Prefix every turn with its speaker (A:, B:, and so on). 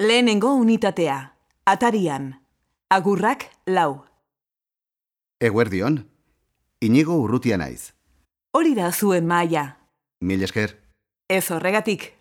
A: Lehenengo unitatea. Atarian. Agurrak lau.
B: Eguerdion, inigo urrutia naiz.
A: Hori da zuen maia.
B: Mil esker.
A: Ez horregatik.